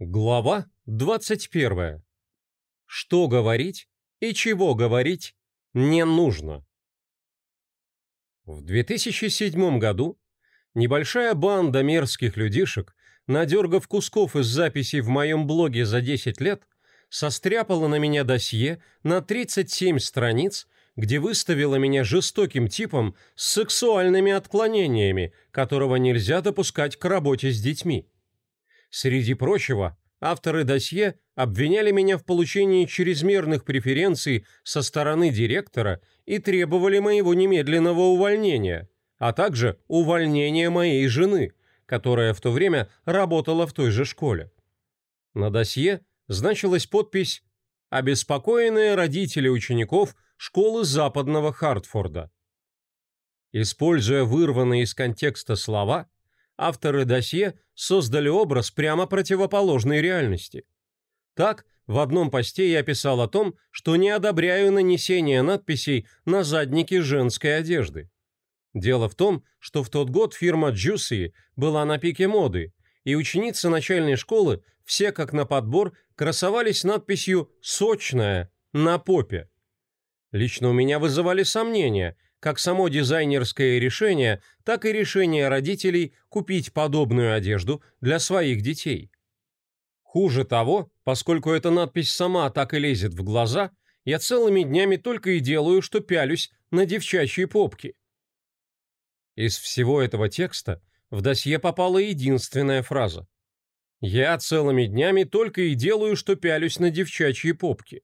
Глава 21. Что говорить и чего говорить не нужно. В 2007 году небольшая банда мерзких людишек, надергав кусков из записей в моем блоге за 10 лет, состряпала на меня досье на 37 страниц, где выставила меня жестоким типом с сексуальными отклонениями, которого нельзя допускать к работе с детьми. Среди прочего, авторы досье обвиняли меня в получении чрезмерных преференций со стороны директора и требовали моего немедленного увольнения, а также увольнения моей жены, которая в то время работала в той же школе. На досье значилась подпись «Обеспокоенные родители учеников – школы западного Хартфорда. Используя вырванные из контекста слова, авторы досье создали образ прямо противоположной реальности. Так, в одном посте я писал о том, что не одобряю нанесение надписей на заднике женской одежды. Дело в том, что в тот год фирма Juicy была на пике моды, и ученицы начальной школы все как на подбор красовались надписью «сочная» на попе. Лично у меня вызывали сомнения, как само дизайнерское решение, так и решение родителей купить подобную одежду для своих детей. Хуже того, поскольку эта надпись сама так и лезет в глаза, я целыми днями только и делаю, что пялюсь на девчачьи попки. Из всего этого текста в досье попала единственная фраза. «Я целыми днями только и делаю, что пялюсь на девчачьи попки»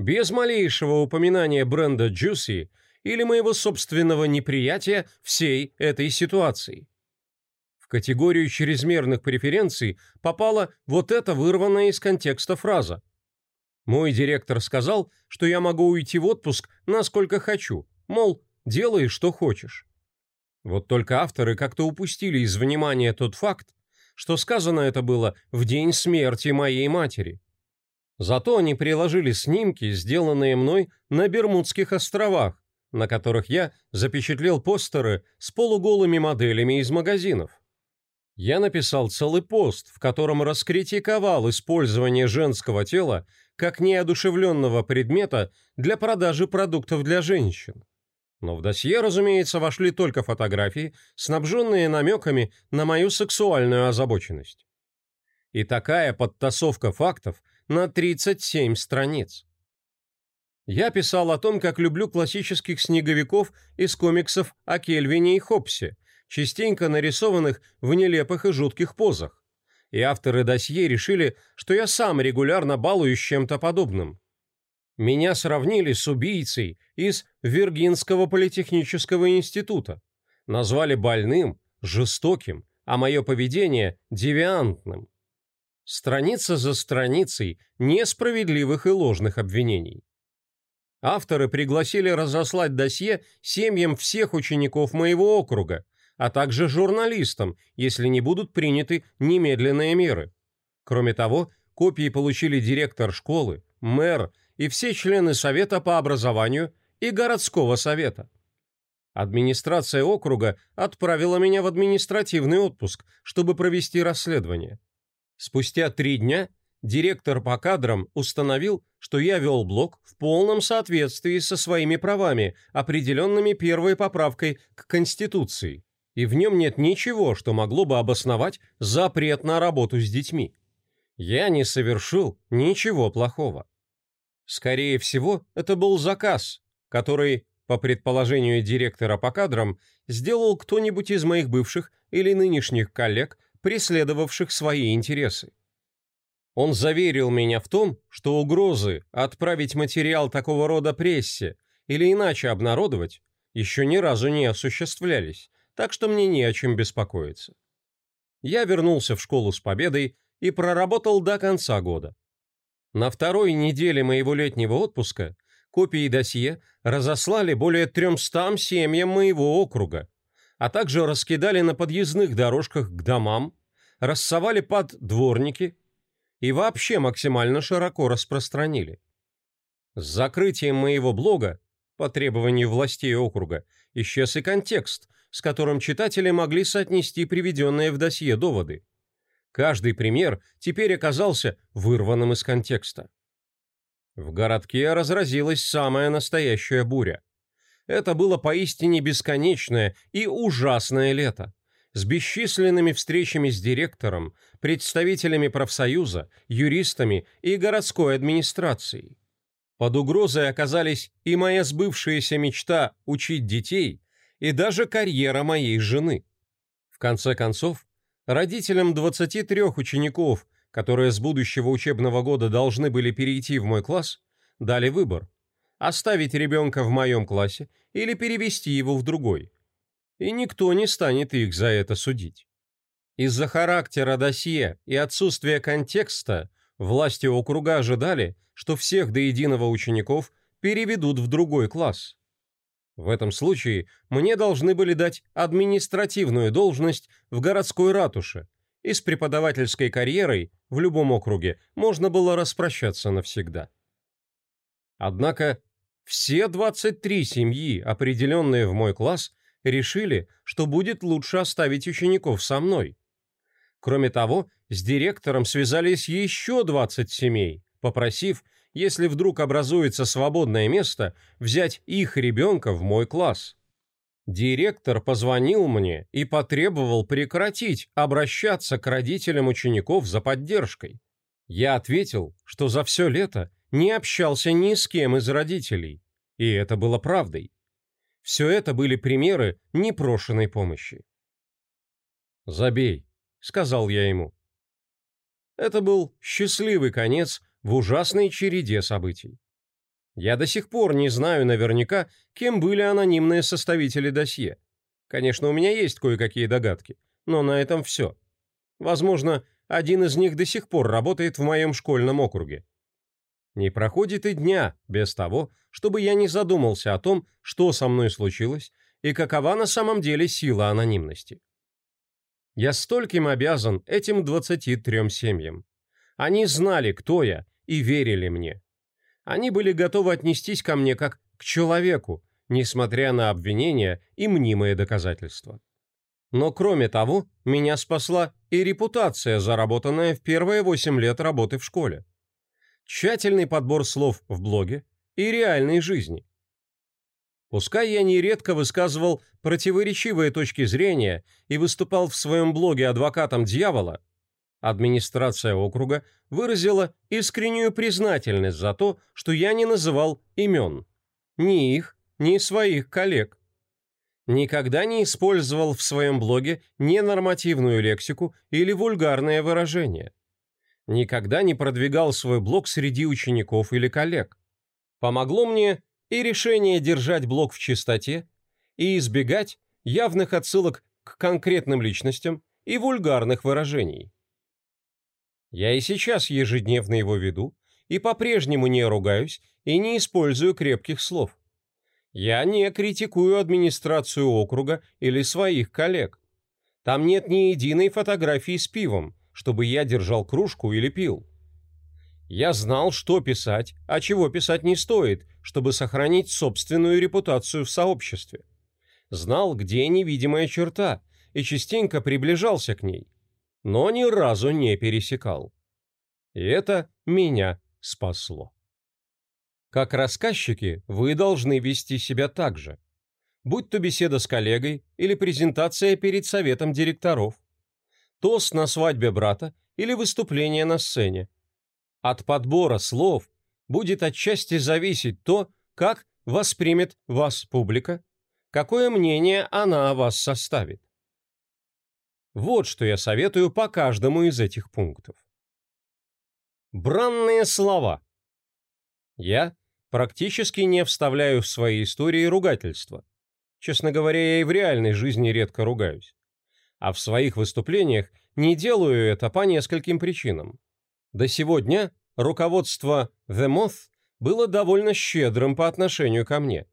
без малейшего упоминания бренда Juicy или моего собственного неприятия всей этой ситуации. В категорию чрезмерных преференций попала вот эта вырванная из контекста фраза. Мой директор сказал, что я могу уйти в отпуск насколько хочу, мол, делай, что хочешь. Вот только авторы как-то упустили из внимания тот факт, что сказано это было в день смерти моей матери. Зато они приложили снимки, сделанные мной на Бермудских островах, на которых я запечатлел постеры с полуголыми моделями из магазинов. Я написал целый пост, в котором раскритиковал использование женского тела как неодушевленного предмета для продажи продуктов для женщин. Но в досье, разумеется, вошли только фотографии, снабженные намеками на мою сексуальную озабоченность. И такая подтасовка фактов на 37 страниц. Я писал о том, как люблю классических снеговиков из комиксов о Кельвине и Хопсе, частенько нарисованных в нелепых и жутких позах. И авторы досье решили, что я сам регулярно балуюсь чем-то подобным. Меня сравнили с убийцей из Виргинского политехнического института. Назвали больным, жестоким, а мое поведение – девиантным страница за страницей несправедливых и ложных обвинений. Авторы пригласили разослать досье семьям всех учеников моего округа, а также журналистам, если не будут приняты немедленные меры. Кроме того, копии получили директор школы, мэр и все члены Совета по образованию и городского совета. Администрация округа отправила меня в административный отпуск, чтобы провести расследование. Спустя три дня директор по кадрам установил, что я вел блог в полном соответствии со своими правами, определенными первой поправкой к Конституции, и в нем нет ничего, что могло бы обосновать запрет на работу с детьми. Я не совершил ничего плохого. Скорее всего, это был заказ, который, по предположению директора по кадрам, сделал кто-нибудь из моих бывших или нынешних коллег преследовавших свои интересы. Он заверил меня в том, что угрозы отправить материал такого рода прессе или иначе обнародовать еще ни разу не осуществлялись, так что мне не о чем беспокоиться. Я вернулся в школу с победой и проработал до конца года. На второй неделе моего летнего отпуска копии досье разослали более 300 семьям моего округа, а также раскидали на подъездных дорожках к домам, рассовали под дворники и вообще максимально широко распространили. С закрытием моего блога, по требованию властей округа, исчез и контекст, с которым читатели могли соотнести приведенные в досье доводы. Каждый пример теперь оказался вырванным из контекста. В городке разразилась самая настоящая буря. Это было поистине бесконечное и ужасное лето с бесчисленными встречами с директором, представителями профсоюза, юристами и городской администрацией. Под угрозой оказались и моя сбывшаяся мечта учить детей, и даже карьера моей жены. В конце концов, родителям 23 учеников, которые с будущего учебного года должны были перейти в мой класс, дали выбор – оставить ребенка в моем классе или перевести его в другой – и никто не станет их за это судить. Из-за характера досье и отсутствия контекста власти округа ожидали, что всех до единого учеников переведут в другой класс. В этом случае мне должны были дать административную должность в городской ратуше, и с преподавательской карьерой в любом округе можно было распрощаться навсегда. Однако все 23 семьи, определенные в мой класс, решили, что будет лучше оставить учеников со мной. Кроме того, с директором связались еще 20 семей, попросив, если вдруг образуется свободное место, взять их ребенка в мой класс. Директор позвонил мне и потребовал прекратить обращаться к родителям учеников за поддержкой. Я ответил, что за все лето не общался ни с кем из родителей, и это было правдой. Все это были примеры непрошенной помощи. «Забей», — сказал я ему. Это был счастливый конец в ужасной череде событий. Я до сих пор не знаю наверняка, кем были анонимные составители досье. Конечно, у меня есть кое-какие догадки, но на этом все. Возможно, один из них до сих пор работает в моем школьном округе. Не проходит и дня без того, чтобы я не задумался о том, что со мной случилось и какова на самом деле сила анонимности. Я стольким обязан этим 23 семьям. Они знали, кто я, и верили мне. Они были готовы отнестись ко мне как к человеку, несмотря на обвинения и мнимые доказательства. Но кроме того, меня спасла и репутация, заработанная в первые 8 лет работы в школе тщательный подбор слов в блоге и реальной жизни. Пускай я нередко высказывал противоречивые точки зрения и выступал в своем блоге адвокатом дьявола, администрация округа выразила искреннюю признательность за то, что я не называл имен. Ни их, ни своих коллег. Никогда не использовал в своем блоге ненормативную лексику или вульгарные выражения никогда не продвигал свой блог среди учеников или коллег. Помогло мне и решение держать блог в чистоте, и избегать явных отсылок к конкретным личностям и вульгарных выражений. Я и сейчас ежедневно его веду, и по-прежнему не ругаюсь и не использую крепких слов. Я не критикую администрацию округа или своих коллег. Там нет ни единой фотографии с пивом, чтобы я держал кружку или пил. Я знал, что писать, а чего писать не стоит, чтобы сохранить собственную репутацию в сообществе. Знал, где невидимая черта, и частенько приближался к ней, но ни разу не пересекал. И это меня спасло. Как рассказчики, вы должны вести себя так же. Будь то беседа с коллегой или презентация перед советом директоров – тост на свадьбе брата или выступление на сцене. От подбора слов будет отчасти зависеть то, как воспримет вас публика, какое мнение она о вас составит. Вот что я советую по каждому из этих пунктов. Бранные слова. Я практически не вставляю в свои истории ругательства. Честно говоря, я и в реальной жизни редко ругаюсь а в своих выступлениях не делаю это по нескольким причинам. До сегодня руководство The Moth было довольно щедрым по отношению ко мне.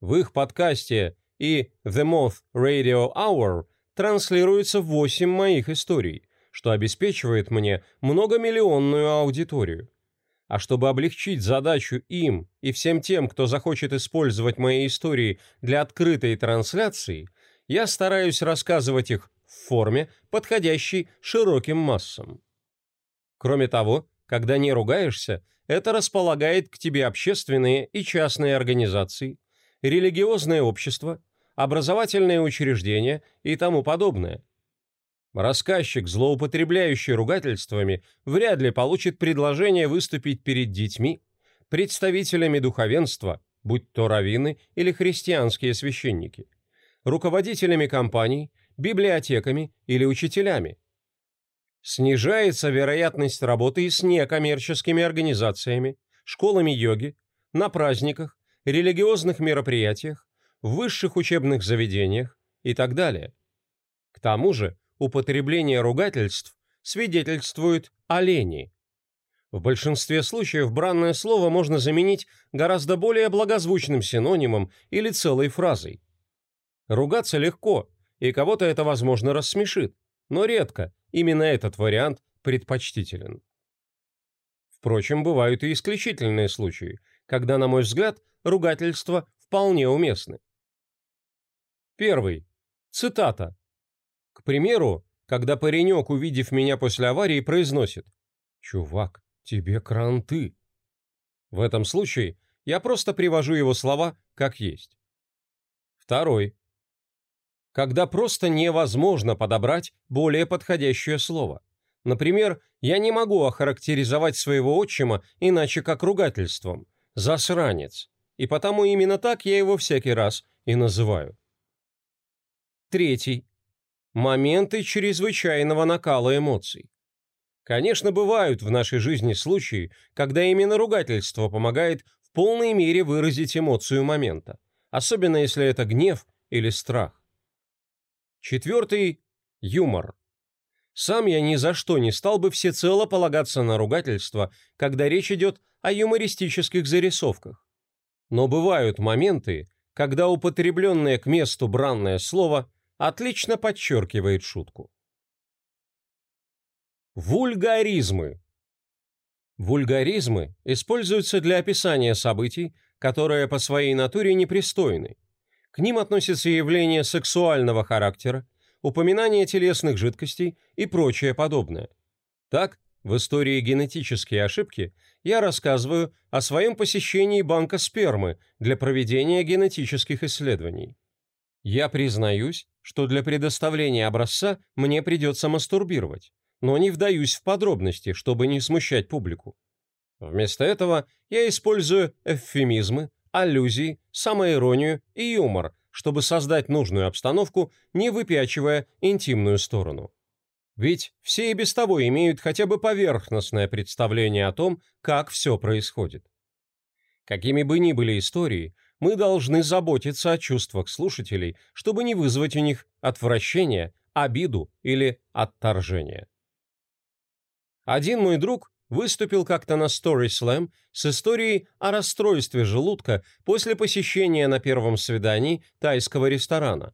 В их подкасте и The Moth Radio Hour транслируется 8 моих историй, что обеспечивает мне многомиллионную аудиторию. А чтобы облегчить задачу им и всем тем, кто захочет использовать мои истории для открытой трансляции, я стараюсь рассказывать их в форме, подходящей широким массам. Кроме того, когда не ругаешься, это располагает к тебе общественные и частные организации, религиозное общество, образовательные учреждения и тому подобное. Рассказчик, злоупотребляющий ругательствами, вряд ли получит предложение выступить перед детьми, представителями духовенства, будь то раввины или христианские священники, руководителями компаний, библиотеками или учителями. Снижается вероятность работы с некоммерческими организациями, школами йоги, на праздниках, религиозных мероприятиях, высших учебных заведениях и так далее. К тому же употребление ругательств свидетельствует о лени. В большинстве случаев бранное слово можно заменить гораздо более благозвучным синонимом или целой фразой. Ругаться легко, и кого-то это, возможно, рассмешит, но редко именно этот вариант предпочтителен. Впрочем, бывают и исключительные случаи, когда, на мой взгляд, ругательства вполне уместны. Первый. Цитата. К примеру, когда паренек, увидев меня после аварии, произносит «Чувак, тебе кранты». В этом случае я просто привожу его слова как есть. Второй когда просто невозможно подобрать более подходящее слово. Например, я не могу охарактеризовать своего отчима иначе как ругательством «засранец», и потому именно так я его всякий раз и называю. Третий. Моменты чрезвычайного накала эмоций. Конечно, бывают в нашей жизни случаи, когда именно ругательство помогает в полной мере выразить эмоцию момента, особенно если это гнев или страх. Четвертый – юмор. Сам я ни за что не стал бы всецело полагаться на ругательство, когда речь идет о юмористических зарисовках. Но бывают моменты, когда употребленное к месту бранное слово отлично подчеркивает шутку. Вульгаризмы. Вульгаризмы используются для описания событий, которые по своей натуре непристойны, к ним относятся явления сексуального характера, упоминание телесных жидкостей и прочее подобное. Так, в истории «Генетические ошибки» я рассказываю о своем посещении банка спермы для проведения генетических исследований. Я признаюсь, что для предоставления образца мне придется мастурбировать, но не вдаюсь в подробности, чтобы не смущать публику. Вместо этого я использую эвфемизмы, аллюзии, самоиронию и юмор, чтобы создать нужную обстановку, не выпячивая интимную сторону. Ведь все и без того имеют хотя бы поверхностное представление о том, как все происходит. Какими бы ни были истории, мы должны заботиться о чувствах слушателей, чтобы не вызвать у них отвращение, обиду или отторжение. Один мой друг выступил как-то на Story Slam с историей о расстройстве желудка после посещения на первом свидании тайского ресторана.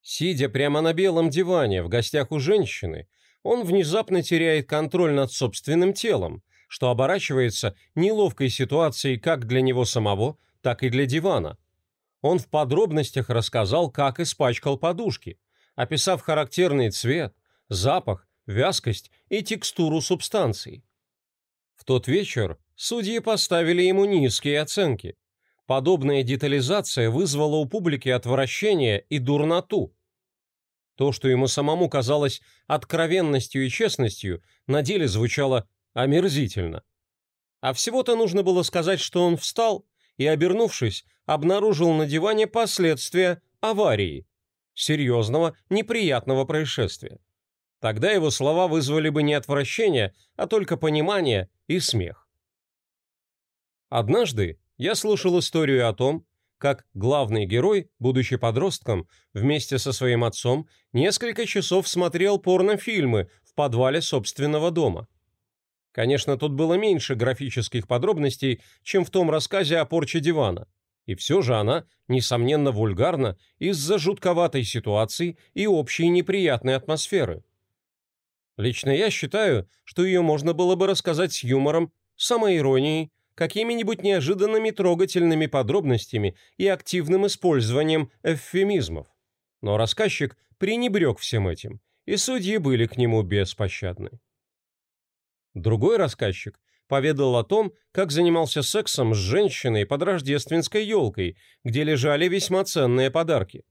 Сидя прямо на белом диване в гостях у женщины, он внезапно теряет контроль над собственным телом, что оборачивается неловкой ситуацией как для него самого, так и для дивана. Он в подробностях рассказал, как испачкал подушки, описав характерный цвет, запах, вязкость и текстуру субстанций. В тот вечер судьи поставили ему низкие оценки. Подобная детализация вызвала у публики отвращение и дурноту. То, что ему самому казалось откровенностью и честностью, на деле звучало омерзительно. А всего-то нужно было сказать, что он встал и, обернувшись, обнаружил на диване последствия аварии, серьезного, неприятного происшествия. Тогда его слова вызвали бы не отвращение, а только понимание и смех. Однажды я слушал историю о том, как главный герой, будучи подростком, вместе со своим отцом несколько часов смотрел порнофильмы в подвале собственного дома. Конечно, тут было меньше графических подробностей, чем в том рассказе о порче дивана. И все же она, несомненно, вульгарна из-за жутковатой ситуации и общей неприятной атмосферы. Лично я считаю, что ее можно было бы рассказать с юмором, самоиронией, какими-нибудь неожиданными трогательными подробностями и активным использованием эвфемизмов. Но рассказчик пренебрег всем этим, и судьи были к нему беспощадны. Другой рассказчик поведал о том, как занимался сексом с женщиной под рождественской елкой, где лежали весьма ценные подарки.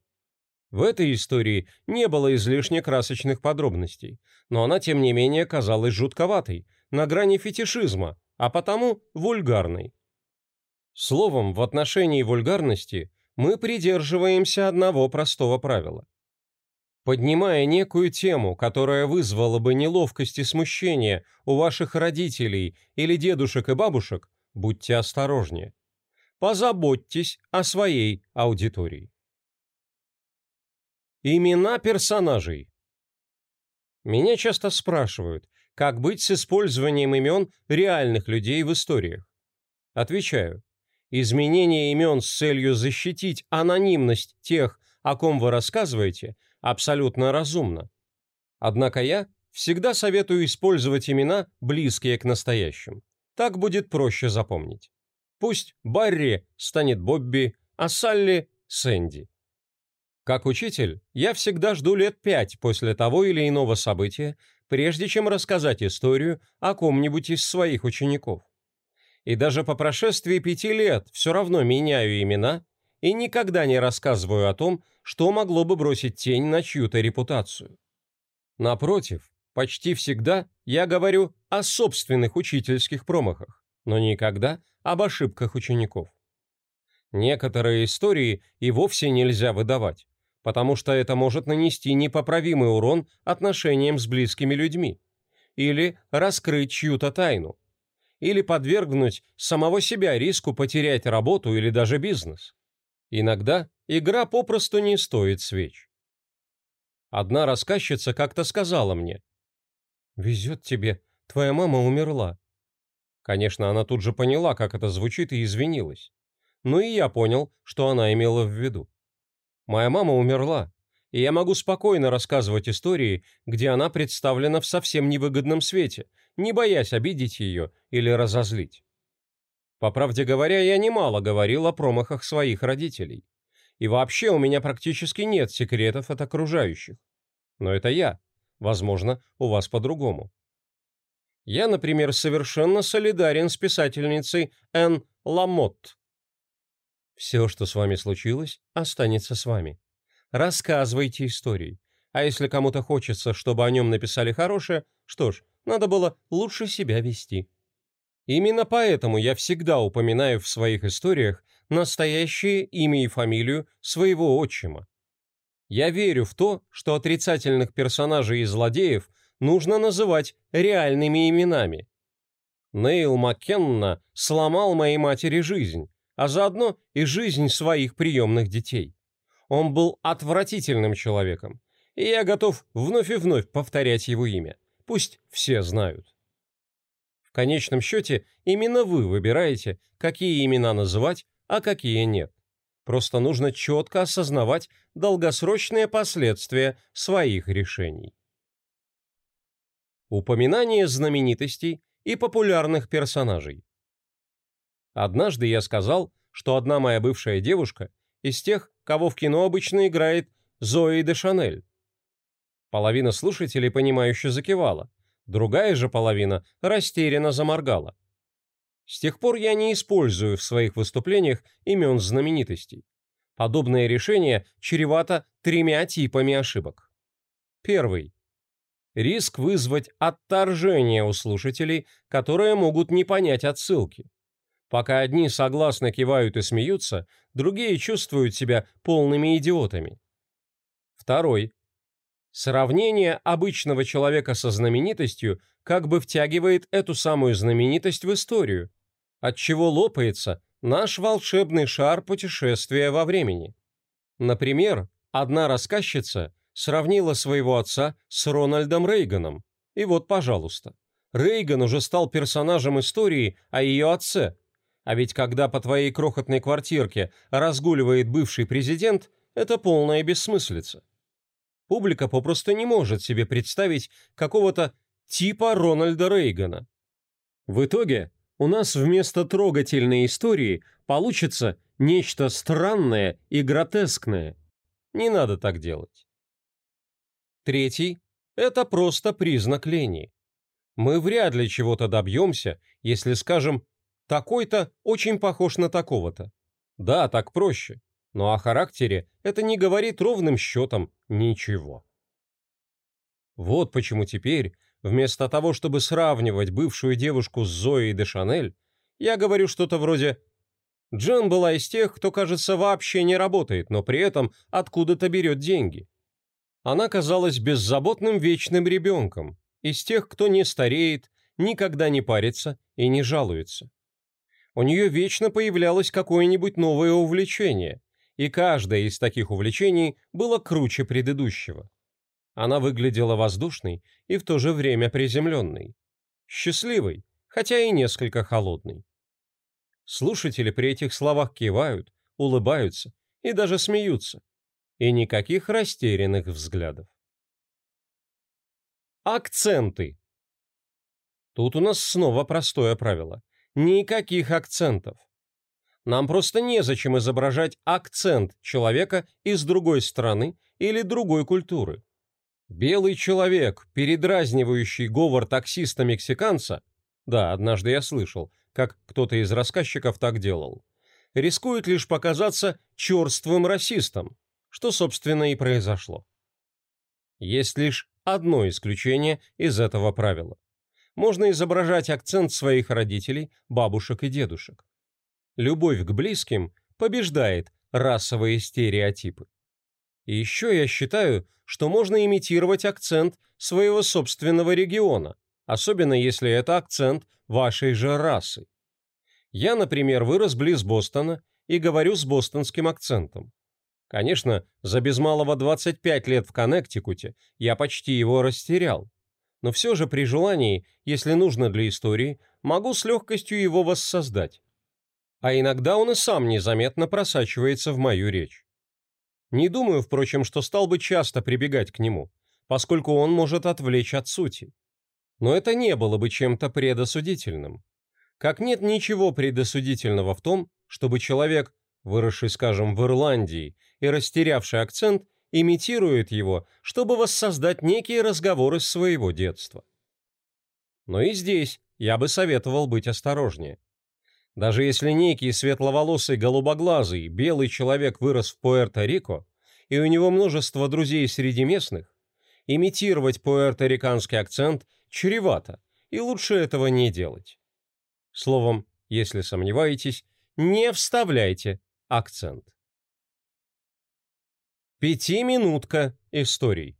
В этой истории не было излишне красочных подробностей, но она, тем не менее, казалась жутковатой, на грани фетишизма, а потому вульгарной. Словом, в отношении вульгарности мы придерживаемся одного простого правила. Поднимая некую тему, которая вызвала бы неловкость и смущение у ваших родителей или дедушек и бабушек, будьте осторожнее. Позаботьтесь о своей аудитории. Имена персонажей. Меня часто спрашивают, как быть с использованием имен реальных людей в историях. Отвечаю, изменение имен с целью защитить анонимность тех, о ком вы рассказываете – абсолютно разумно. Однако я всегда советую использовать имена, близкие к настоящим. Так будет проще запомнить. Пусть Барри станет Бобби, а Салли – Сэнди. Как учитель, я всегда жду лет пять после того или иного события, прежде чем рассказать историю о ком-нибудь из своих учеников. И даже по прошествии пяти лет все равно меняю имена и никогда не рассказываю о том, что могло бы бросить тень на чью-то репутацию. Напротив, почти всегда я говорю о собственных учительских промахах, но никогда об ошибках учеников. Некоторые истории и вовсе нельзя выдавать, потому что это может нанести непоправимый урон отношениям с близкими людьми, или раскрыть чью-то тайну, или подвергнуть самого себя риску потерять работу или даже бизнес. Иногда игра попросту не стоит свеч. Одна рассказчица как-то сказала мне, «Везет тебе, твоя мама умерла». Конечно, она тут же поняла, как это звучит, и извинилась. Но и я понял, что она имела в виду. Моя мама умерла, и я могу спокойно рассказывать истории, где она представлена в совсем невыгодном свете, не боясь обидеть ее или разозлить. По правде говоря, я немало говорил о промахах своих родителей. И вообще у меня практически нет секретов от окружающих. Но это я. Возможно, у вас по-другому. Я, например, совершенно солидарен с писательницей Н. Ламотт. Все, что с вами случилось, останется с вами. Рассказывайте истории. А если кому-то хочется, чтобы о нем написали хорошее, что ж, надо было лучше себя вести. Именно поэтому я всегда упоминаю в своих историях настоящее имя и фамилию своего отчима. Я верю в то, что отрицательных персонажей и злодеев нужно называть реальными именами. Нейл Маккенна сломал моей матери жизнь, а заодно и жизнь своих приемных детей. Он был отвратительным человеком, и я готов вновь и вновь повторять его имя. Пусть все знают. В конечном счете, именно вы выбираете, какие имена называть, а какие нет. Просто нужно четко осознавать долгосрочные последствия своих решений. Упоминание знаменитостей и популярных персонажей. Однажды я сказал, что одна моя бывшая девушка из тех, кого в кино обычно играет Зои де Шанель. Половина слушателей, понимающе закивала – другая же половина растерянно заморгала. С тех пор я не использую в своих выступлениях имен знаменитостей. Подобное решение чревато тремя типами ошибок. Первый. Риск вызвать отторжение у слушателей, которые могут не понять отсылки. Пока одни согласно кивают и смеются, другие чувствуют себя полными идиотами. Второй. Сравнение обычного человека со знаменитостью как бы втягивает эту самую знаменитость в историю, отчего лопается наш волшебный шар путешествия во времени. Например, одна рассказчица сравнила своего отца с Рональдом Рейганом. И вот, пожалуйста, Рейган уже стал персонажем истории о ее отце. А ведь когда по твоей крохотной квартирке разгуливает бывший президент, это полная бессмыслица. Публика попросту не может себе представить какого-то типа Рональда Рейгана. В итоге у нас вместо трогательной истории получится нечто странное и гротескное. Не надо так делать. Третий – это просто признак лени. Мы вряд ли чего-то добьемся, если скажем «такой-то очень похож на такого-то». Да, так проще, но о характере это не говорит ровным счетом ничего. Вот почему теперь, вместо того, чтобы сравнивать бывшую девушку с Зоей де Шанель, я говорю что-то вроде «Джен была из тех, кто, кажется, вообще не работает, но при этом откуда-то берет деньги». Она казалась беззаботным вечным ребенком, из тех, кто не стареет, никогда не парится и не жалуется. У нее вечно появлялось какое-нибудь новое увлечение, и каждое из таких увлечений было круче предыдущего. Она выглядела воздушной и в то же время приземленной. Счастливой, хотя и несколько холодной. Слушатели при этих словах кивают, улыбаются и даже смеются. И никаких растерянных взглядов. Акценты. Тут у нас снова простое правило. Никаких акцентов. Нам просто незачем изображать акцент человека из другой страны или другой культуры. Белый человек, передразнивающий говор таксиста-мексиканца, да, однажды я слышал, как кто-то из рассказчиков так делал, рискует лишь показаться черствым расистом, что, собственно, и произошло. Есть лишь одно исключение из этого правила. Можно изображать акцент своих родителей, бабушек и дедушек. Любовь к близким побеждает расовые стереотипы. И еще я считаю, что можно имитировать акцент своего собственного региона, особенно если это акцент вашей же расы. Я, например, вырос близ Бостона и говорю с бостонским акцентом. Конечно, за без малого 25 лет в Коннектикуте я почти его растерял. Но все же при желании, если нужно для истории, могу с легкостью его воссоздать. А иногда он и сам незаметно просачивается в мою речь. Не думаю, впрочем, что стал бы часто прибегать к нему, поскольку он может отвлечь от сути. Но это не было бы чем-то предосудительным. Как нет ничего предосудительного в том, чтобы человек, выросший, скажем, в Ирландии и растерявший акцент, имитирует его, чтобы воссоздать некие разговоры с своего детства. Но и здесь я бы советовал быть осторожнее. Даже если некий светловолосый, голубоглазый, белый человек вырос в Пуэрто-Рико, и у него множество друзей среди местных, имитировать пуэрториканский акцент чревато, и лучше этого не делать. Словом, если сомневаетесь, не вставляйте акцент. Пятиминутка историй.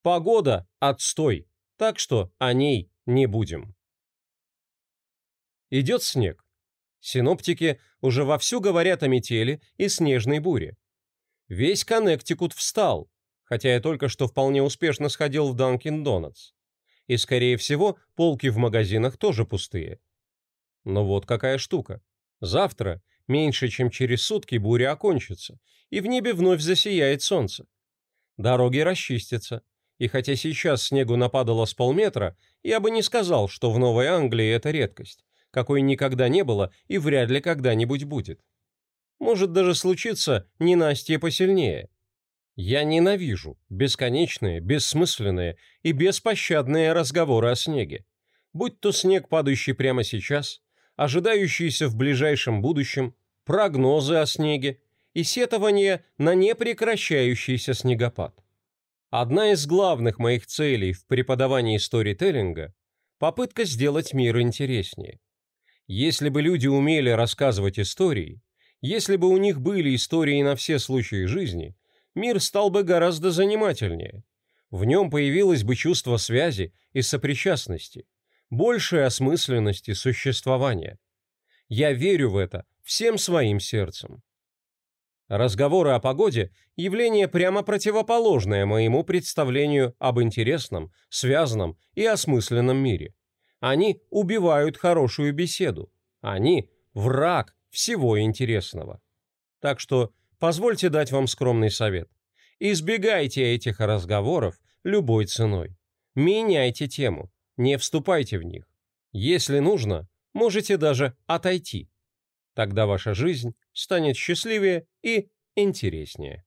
Погода – отстой, так что о ней не будем. Идет снег. Синоптики уже вовсю говорят о метели и снежной буре. Весь Коннектикут встал, хотя я только что вполне успешно сходил в Данкин Донатс. И, скорее всего, полки в магазинах тоже пустые. Но вот какая штука. Завтра, меньше чем через сутки, буря окончится, и в небе вновь засияет солнце. Дороги расчистятся, и хотя сейчас снегу нападало с полметра, я бы не сказал, что в Новой Англии это редкость какой никогда не было и вряд ли когда-нибудь будет. Может даже случиться ненастье посильнее. Я ненавижу бесконечные, бессмысленные и беспощадные разговоры о снеге. Будь то снег, падающий прямо сейчас, ожидающийся в ближайшем будущем, прогнозы о снеге и сетование на непрекращающийся снегопад. Одна из главных моих целей в преподавании сторителлинга – попытка сделать мир интереснее. Если бы люди умели рассказывать истории, если бы у них были истории на все случаи жизни, мир стал бы гораздо занимательнее. В нем появилось бы чувство связи и сопричастности, большей осмысленности существования. Я верю в это всем своим сердцем. Разговоры о погоде – явление прямо противоположное моему представлению об интересном, связанном и осмысленном мире – они убивают хорошую беседу. Они – враг всего интересного. Так что позвольте дать вам скромный совет. Избегайте этих разговоров любой ценой. Меняйте тему, не вступайте в них. Если нужно, можете даже отойти. Тогда ваша жизнь станет счастливее и интереснее.